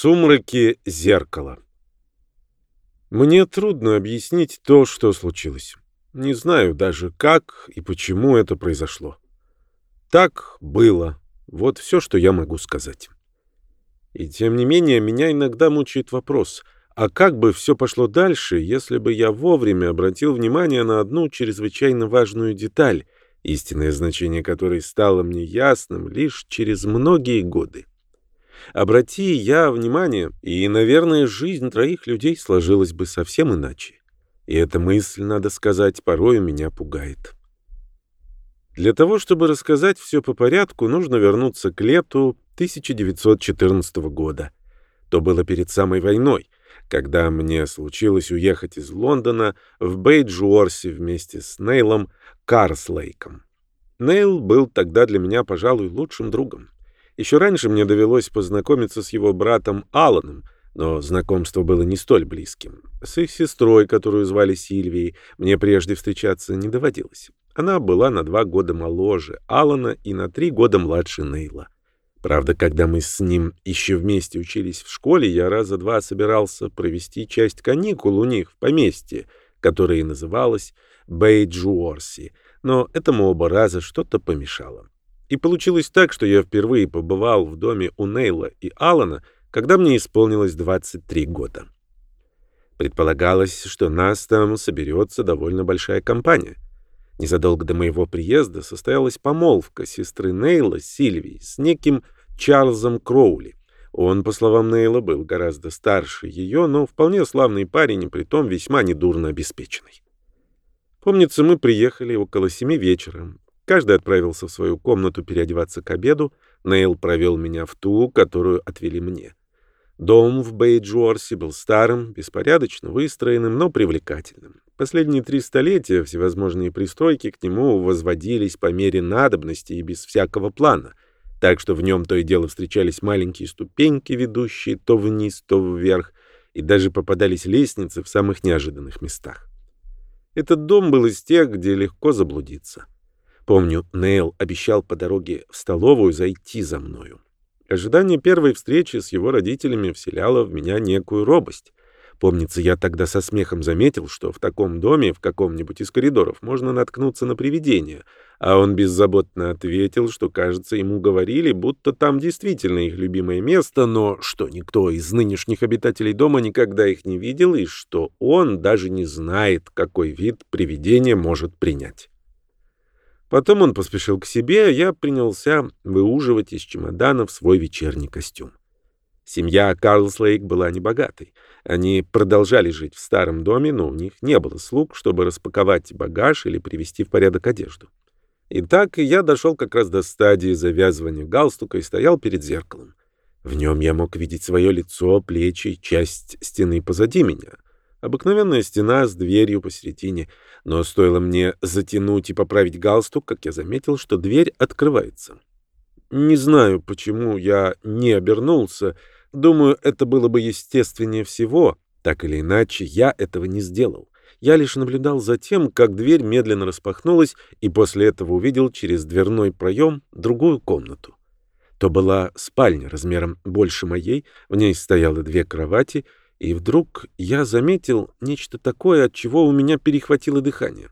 сумраке зеркало. Мне трудно объяснить то, что случилось. Не знаю даже, как и почему это произошло. Так было. Вот все, что я могу сказать. И тем не менее, меня иногда мучает вопрос, а как бы все пошло дальше, если бы я вовремя обратил внимание на одну чрезвычайно важную деталь, истинное значение которой стало мне ясным лишь через многие годы. Обрати я внимание, и, наверное, жизнь троих людей сложилась бы совсем иначе. И эта мысль, надо сказать, порою меня пугает. Для того, чтобы рассказать все по порядку, нужно вернуться к лету 1914 года. То было перед самой войной, когда мне случилось уехать из Лондона в Бейджуорси вместе с Нейлом Карслейком. Нейл был тогда для меня, пожалуй, лучшим другом. Еще раньше мне довелось познакомиться с его братом Аланом, но знакомство было не столь близким. С их сестрой, которую звали Сильвией, мне прежде встречаться не доводилось. Она была на два года моложе Алана и на три года младше Нейла. Правда, когда мы с ним еще вместе учились в школе, я раза два собирался провести часть каникул у них в поместье, которое называлось Бейджуорси, но этому оба раза что-то помешало. И получилось так, что я впервые побывал в доме у Нейла и Алана, когда мне исполнилось 23 года. Предполагалось, что нас там соберется довольно большая компания. Незадолго до моего приезда состоялась помолвка сестры Нейла Сильвии с неким Чарльзом Кроули. Он, по словам Нейла, был гораздо старше ее, но вполне славный парень и притом весьма недурно обеспеченный. Помнится, мы приехали около семи вечера. Каждый отправился в свою комнату переодеваться к обеду. Нейл провел меня в ту, которую отвели мне. Дом в Бейджуорсе был старым, беспорядочно выстроенным, но привлекательным. Последние три столетия всевозможные пристройки к нему возводились по мере надобности и без всякого плана, так что в нем то и дело встречались маленькие ступеньки, ведущие то вниз, то вверх, и даже попадались лестницы в самых неожиданных местах. Этот дом был из тех, где легко заблудиться. Помню, Нейл обещал по дороге в столовую зайти за мною. Ожидание первой встречи с его родителями вселяло в меня некую робость. Помнится, я тогда со смехом заметил, что в таком доме, в каком-нибудь из коридоров, можно наткнуться на привидение, а он беззаботно ответил, что, кажется, ему говорили, будто там действительно их любимое место, но что никто из нынешних обитателей дома никогда их не видел и что он даже не знает, какой вид привидение может принять. Потом он поспешил к себе, а я принялся выуживать из чемоданов свой вечерний костюм. Семья Карлслейк была небогатой. Они продолжали жить в старом доме, но у них не было слуг, чтобы распаковать багаж или привести в порядок одежду. Итак, я дошел как раз до стадии завязывания галстука и стоял перед зеркалом. В нем я мог видеть свое лицо, плечи, часть стены позади меня — Обыкновенная стена с дверью посередине, но стоило мне затянуть и поправить галстук, как я заметил, что дверь открывается. Не знаю, почему я не обернулся. Думаю, это было бы естественнее всего. Так или иначе, я этого не сделал. Я лишь наблюдал за тем, как дверь медленно распахнулась, и после этого увидел через дверной проем другую комнату. То была спальня размером больше моей, в ней стояло две кровати — и вдруг я заметил нечто такое, от чего у меня перехватило дыхание.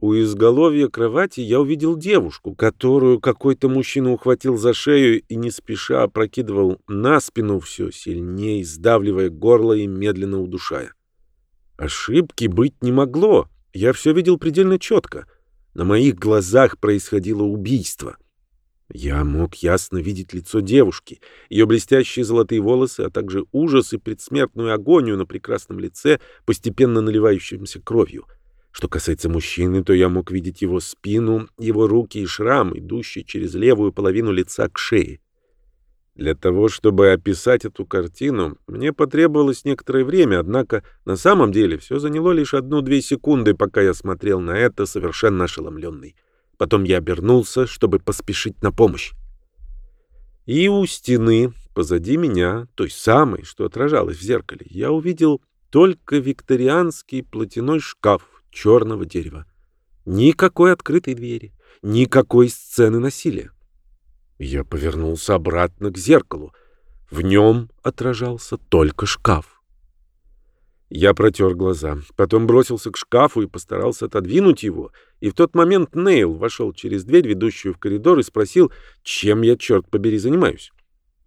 У изголовья кровати я увидел девушку, которую какой-то мужчина ухватил за шею и не спеша опрокидывал на спину все сильнее, сдавливая горло и медленно удушая. Ошибки быть не могло. Я все видел предельно четко. На моих глазах происходило убийство — я мог ясно видеть лицо девушки, ее блестящие золотые волосы, а также ужас и предсмертную агонию на прекрасном лице, постепенно наливающимся кровью. Что касается мужчины, то я мог видеть его спину, его руки и шрам, идущий через левую половину лица к шее. Для того, чтобы описать эту картину, мне потребовалось некоторое время, однако на самом деле все заняло лишь одну-две секунды, пока я смотрел на это совершенно ошеломленный. Потом я обернулся, чтобы поспешить на помощь. И у стены, позади меня, той самой, что отражалась в зеркале, я увидел только викторианский платяной шкаф черного дерева. Никакой открытой двери, никакой сцены насилия. Я повернулся обратно к зеркалу. В нем отражался только шкаф. Я протер глаза, потом бросился к шкафу и постарался отодвинуть его, и в тот момент Нейл вошел через дверь, ведущую в коридор, и спросил, чем я, черт побери, занимаюсь.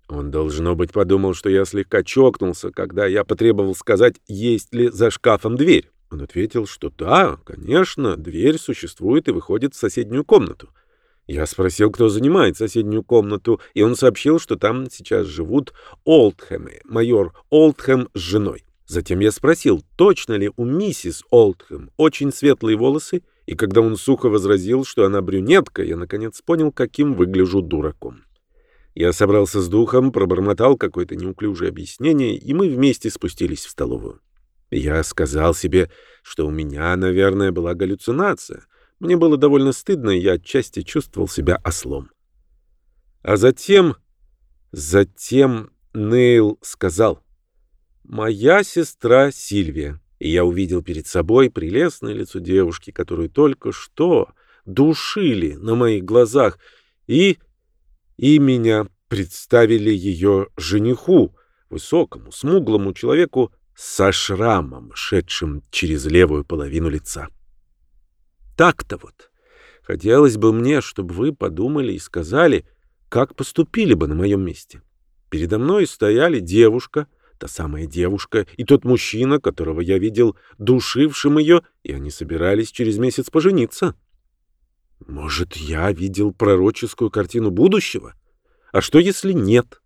Он, должно быть, подумал, что я слегка чокнулся, когда я потребовал сказать, есть ли за шкафом дверь. Он ответил, что да, конечно, дверь существует и выходит в соседнюю комнату. Я спросил, кто занимает соседнюю комнату, и он сообщил, что там сейчас живут Олдхэмы, майор Олдхэм с женой. Затем я спросил, точно ли у миссис Олдхэм очень светлые волосы, и когда он сухо возразил, что она брюнетка, я наконец понял, каким выгляжу дураком. Я собрался с духом, пробормотал какое-то неуклюжее объяснение, и мы вместе спустились в столовую. Я сказал себе, что у меня, наверное, была галлюцинация. Мне было довольно стыдно, и я отчасти чувствовал себя ослом. А затем... Затем Нейл сказал, «Моя сестра Сильвия». И я увидел перед собой прелестное лицо девушки, которую только что душили на моих глазах, и и меня представили ее жениху, высокому, смуглому человеку со шрамом, шедшим через левую половину лица. Так-то вот. Хотелось бы мне, чтобы вы подумали и сказали, как поступили бы на моем месте. Передо мной стояли девушка, та самая девушка, и тот мужчина, которого я видел душившим ее, и они собирались через месяц пожениться. Может, я видел пророческую картину будущего? А что, если нет?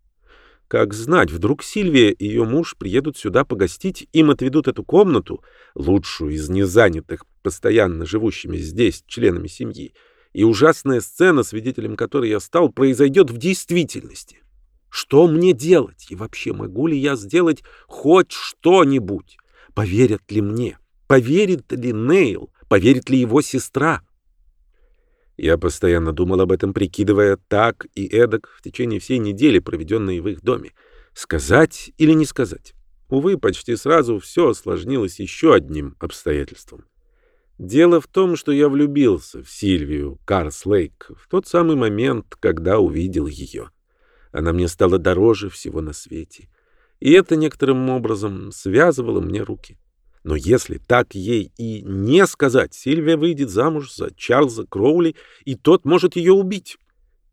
Как знать, вдруг Сильвия и ее муж приедут сюда погостить, им отведут эту комнату, лучшую из незанятых, постоянно живущими здесь членами семьи, и ужасная сцена, свидетелем которой я стал, произойдет в действительности. Что мне делать? И вообще, могу ли я сделать хоть что-нибудь? Поверят ли мне? Поверит ли Нейл? Поверит ли его сестра? Я постоянно думал об этом, прикидывая так и эдак в течение всей недели, проведенной в их доме. Сказать или не сказать? Увы, почти сразу все осложнилось еще одним обстоятельством. Дело в том, что я влюбился в Сильвию Карслейк в тот самый момент, когда увидел ее. Она мне стала дороже всего на свете. И это некоторым образом связывало мне руки. Но если так ей и не сказать, Сильвия выйдет замуж за Чарльза Кроули, и тот может ее убить.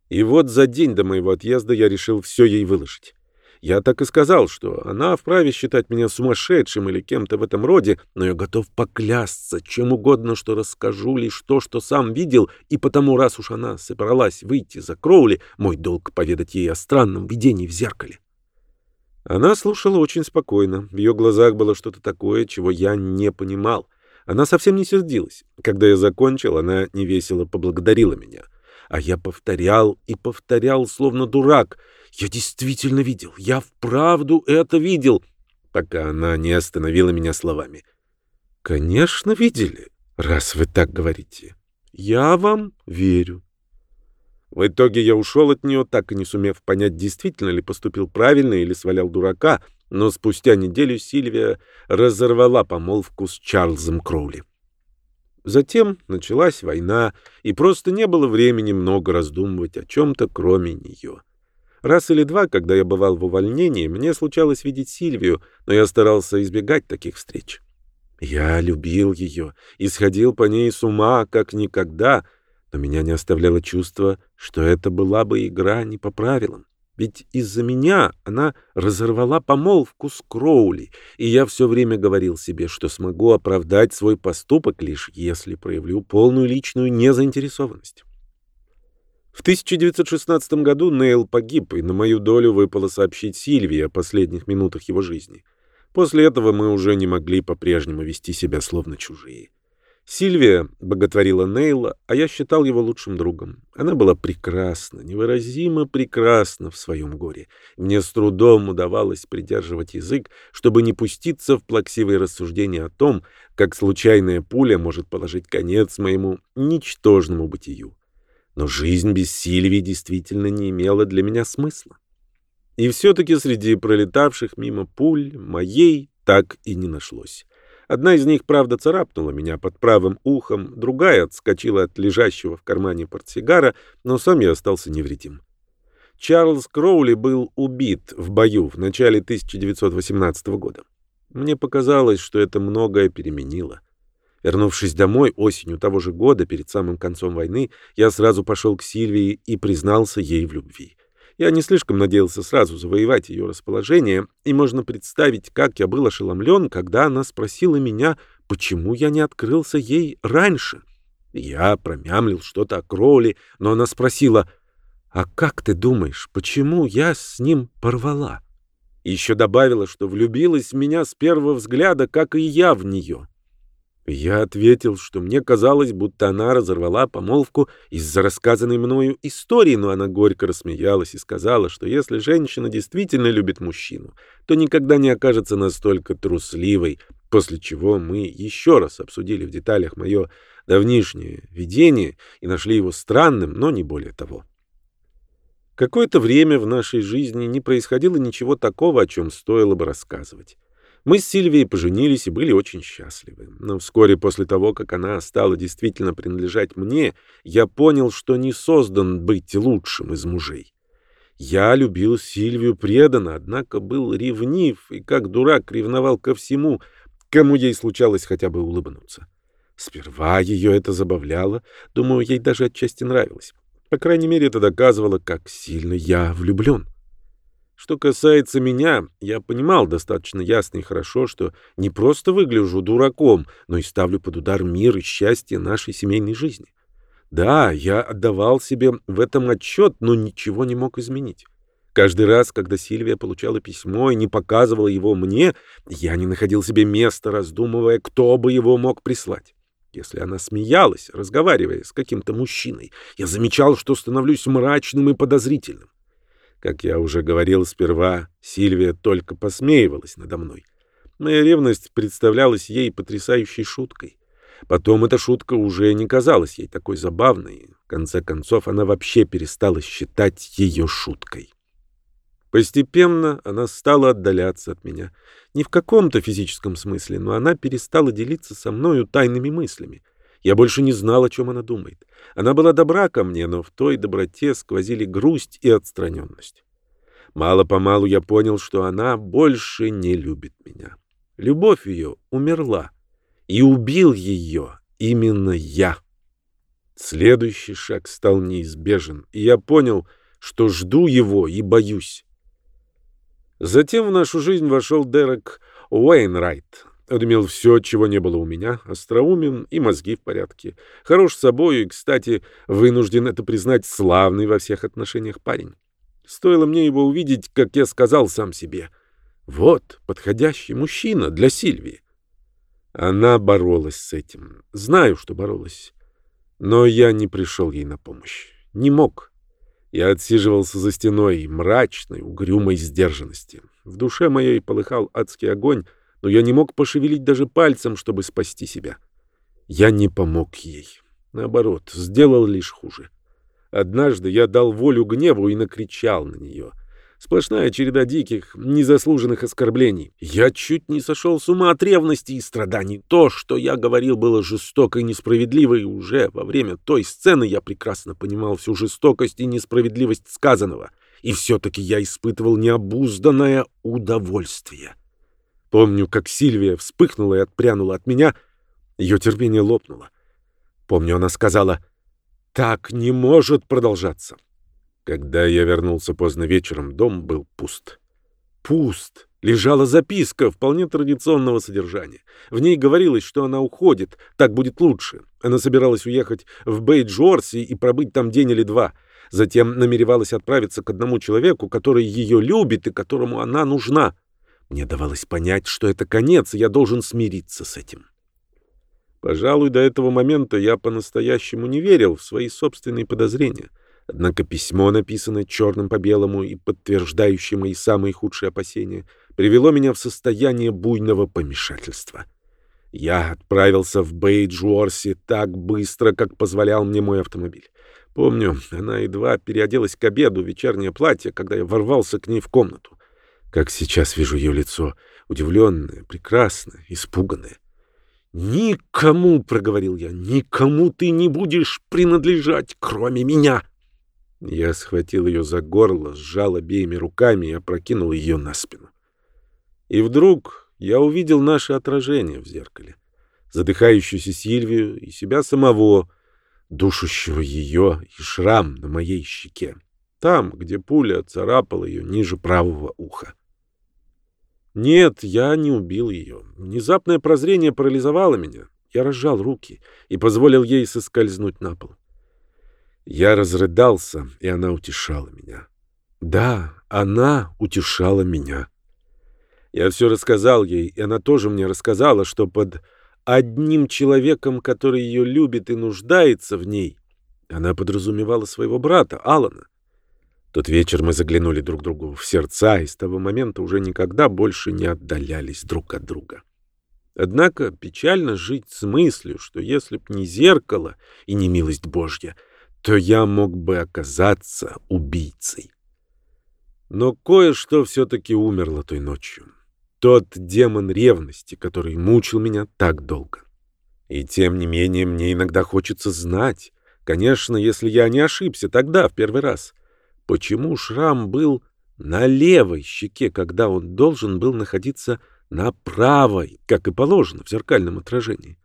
И вот за день до моего отъезда я решил все ей выложить. Я так и сказал, что она вправе считать меня сумасшедшим или кем-то в этом роде, но я готов поклясться чем угодно, что расскажу лишь то, что сам видел, и потому, раз уж она собралась выйти за Кроули, мой долг поведать ей о странном видении в зеркале. Она слушала очень спокойно. В ее глазах было что-то такое, чего я не понимал. Она совсем не сердилась. Когда я закончил, она невесело поблагодарила меня. А я повторял и повторял, словно дурак. Я действительно видел. Я вправду это видел. Пока она не остановила меня словами. «Конечно, видели, раз вы так говорите. Я вам верю». В итоге я ушел от нее, так и не сумев понять, действительно ли поступил правильно или свалял дурака, но спустя неделю Сильвия разорвала помолвку с Чарльзом Кроули. Затем началась война, и просто не было времени много раздумывать о чем-то, кроме нее. Раз или два, когда я бывал в увольнении, мне случалось видеть Сильвию, но я старался избегать таких встреч. Я любил ее и сходил по ней с ума, как никогда — но меня не оставляло чувство, что это была бы игра не по правилам. Ведь из-за меня она разорвала помолвку с Кроули, и я все время говорил себе, что смогу оправдать свой поступок лишь если проявлю полную личную незаинтересованность. В 1916 году Нейл погиб, и на мою долю выпало сообщить Сильвии о последних минутах его жизни. После этого мы уже не могли по-прежнему вести себя словно чужие. Сильвия боготворила Нейла, а я считал его лучшим другом. Она была прекрасна, невыразимо прекрасна в своем горе. Мне с трудом удавалось придерживать язык, чтобы не пуститься в плаксивые рассуждения о том, как случайная пуля может положить конец моему ничтожному бытию. Но жизнь без Сильвии действительно не имела для меня смысла. И все-таки среди пролетавших мимо пуль моей так и не нашлось. Одна из них, правда, царапнула меня под правым ухом, другая отскочила от лежащего в кармане портсигара, но сам я остался невредим. Чарльз Кроули был убит в бою в начале 1918 года. Мне показалось, что это многое переменило. Вернувшись домой осенью того же года, перед самым концом войны, я сразу пошел к Сильвии и признался ей в любви. Я не слишком надеялся сразу завоевать ее расположение, и можно представить, как я был ошеломлен, когда она спросила меня, почему я не открылся ей раньше. Я промямлил что-то о Кроули, но она спросила, «А как ты думаешь, почему я с ним порвала?» Еще добавила, что влюбилась в меня с первого взгляда, как и я в нее. Я ответил, что мне казалось, будто она разорвала помолвку из-за рассказанной мною истории, но она горько рассмеялась и сказала, что если женщина действительно любит мужчину, то никогда не окажется настолько трусливой, после чего мы еще раз обсудили в деталях мое давнишнее видение и нашли его странным, но не более того. Какое-то время в нашей жизни не происходило ничего такого, о чем стоило бы рассказывать. Мы с Сильвией поженились и были очень счастливы. Но вскоре после того, как она стала действительно принадлежать мне, я понял, что не создан быть лучшим из мужей. Я любил Сильвию преданно, однако был ревнив и как дурак ревновал ко всему, кому ей случалось хотя бы улыбнуться. Сперва ее это забавляло, думаю, ей даже отчасти нравилось. По крайней мере, это доказывало, как сильно я влюблен. Что касается меня, я понимал достаточно ясно и хорошо, что не просто выгляжу дураком, но и ставлю под удар мир и счастье нашей семейной жизни. Да, я отдавал себе в этом отчет, но ничего не мог изменить. Каждый раз, когда Сильвия получала письмо и не показывала его мне, я не находил себе места, раздумывая, кто бы его мог прислать. Если она смеялась, разговаривая с каким-то мужчиной, я замечал, что становлюсь мрачным и подозрительным. Как я уже говорил сперва, Сильвия только посмеивалась надо мной. Моя ревность представлялась ей потрясающей шуткой. Потом эта шутка уже не казалась ей такой забавной. В конце концов, она вообще перестала считать ее шуткой. Постепенно она стала отдаляться от меня. Не в каком-то физическом смысле, но она перестала делиться со мною тайными мыслями. Я больше не знал, о чем она думает. Она была добра ко мне, но в той доброте сквозили грусть и отстраненность. Мало-помалу я понял, что она больше не любит меня. Любовь ее умерла, и убил ее именно я. Следующий шаг стал неизбежен, и я понял, что жду его и боюсь. Затем в нашу жизнь вошел Дерек Уэйнрайт, он имел все, чего не было у меня, остроумен и мозги в порядке. Хорош собой и, кстати, вынужден это признать, славный во всех отношениях парень. Стоило мне его увидеть, как я сказал сам себе. Вот подходящий мужчина для Сильвии. Она боролась с этим. Знаю, что боролась. Но я не пришел ей на помощь. Не мог. Я отсиживался за стеной мрачной, угрюмой сдержанности. В душе моей полыхал адский огонь, но я не мог пошевелить даже пальцем, чтобы спасти себя. Я не помог ей. Наоборот, сделал лишь хуже. Однажды я дал волю гневу и накричал на нее. Сплошная череда диких, незаслуженных оскорблений. Я чуть не сошел с ума от ревности и страданий. То, что я говорил, было жестоко и несправедливо, и уже во время той сцены я прекрасно понимал всю жестокость и несправедливость сказанного. И все-таки я испытывал необузданное удовольствие. Помню, как Сильвия вспыхнула и отпрянула от меня. Ее терпение лопнуло. Помню, она сказала, «Так не может продолжаться». Когда я вернулся поздно вечером, дом был пуст. Пуст. Лежала записка вполне традиционного содержания. В ней говорилось, что она уходит, так будет лучше. Она собиралась уехать в Бейджорси и пробыть там день или два. Затем намеревалась отправиться к одному человеку, который ее любит и которому она нужна. Мне давалось понять, что это конец, и я должен смириться с этим. Пожалуй, до этого момента я по-настоящему не верил в свои собственные подозрения. Однако письмо, написанное черным по белому и подтверждающее мои самые худшие опасения, привело меня в состояние буйного помешательства. Я отправился в Бейджуорси так быстро, как позволял мне мой автомобиль. Помню, она едва переоделась к обеду в вечернее платье, когда я ворвался к ней в комнату. Как сейчас вижу ее лицо, удивленное, прекрасное, испуганное. «Никому, — проговорил я, — никому ты не будешь принадлежать, кроме меня!» Я схватил ее за горло, сжал обеими руками и опрокинул ее на спину. И вдруг я увидел наше отражение в зеркале. Задыхающуюся Сильвию и себя самого, душащего ее и шрам на моей щеке. Там, где пуля царапала ее ниже правого уха. Нет, я не убил ее. Внезапное прозрение парализовало меня. Я разжал руки и позволил ей соскользнуть на пол. Я разрыдался, и она утешала меня. Да, она утешала меня. Я все рассказал ей, и она тоже мне рассказала, что под одним человеком, который ее любит и нуждается в ней, она подразумевала своего брата, Алана. Тот вечер мы заглянули друг другу в сердца, и с того момента уже никогда больше не отдалялись друг от друга. Однако печально жить с мыслью, что если б не зеркало и не милость Божья — то я мог бы оказаться убийцей. Но кое-что все-таки умерло той ночью. Тот демон ревности, который мучил меня так долго. И тем не менее мне иногда хочется знать, конечно, если я не ошибся тогда, в первый раз, почему шрам был на левой щеке, когда он должен был находиться на правой, как и положено в зеркальном отражении.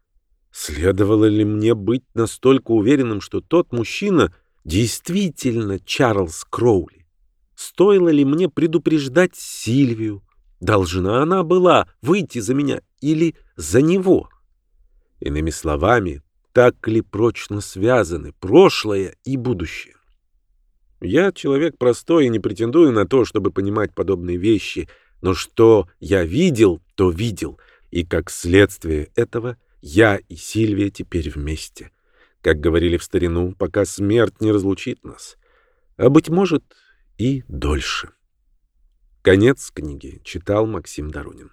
Следовало ли мне быть настолько уверенным, что тот мужчина действительно Чарльз Кроули? Стоило ли мне предупреждать Сильвию? Должна она была выйти за меня или за него? Иными словами, так ли прочно связаны прошлое и будущее? Я человек простой и не претендую на то, чтобы понимать подобные вещи, но что я видел, то видел, и как следствие этого — я и Сильвия теперь вместе. Как говорили в старину, пока смерть не разлучит нас. А, быть может, и дольше. Конец книги читал Максим Дарунин.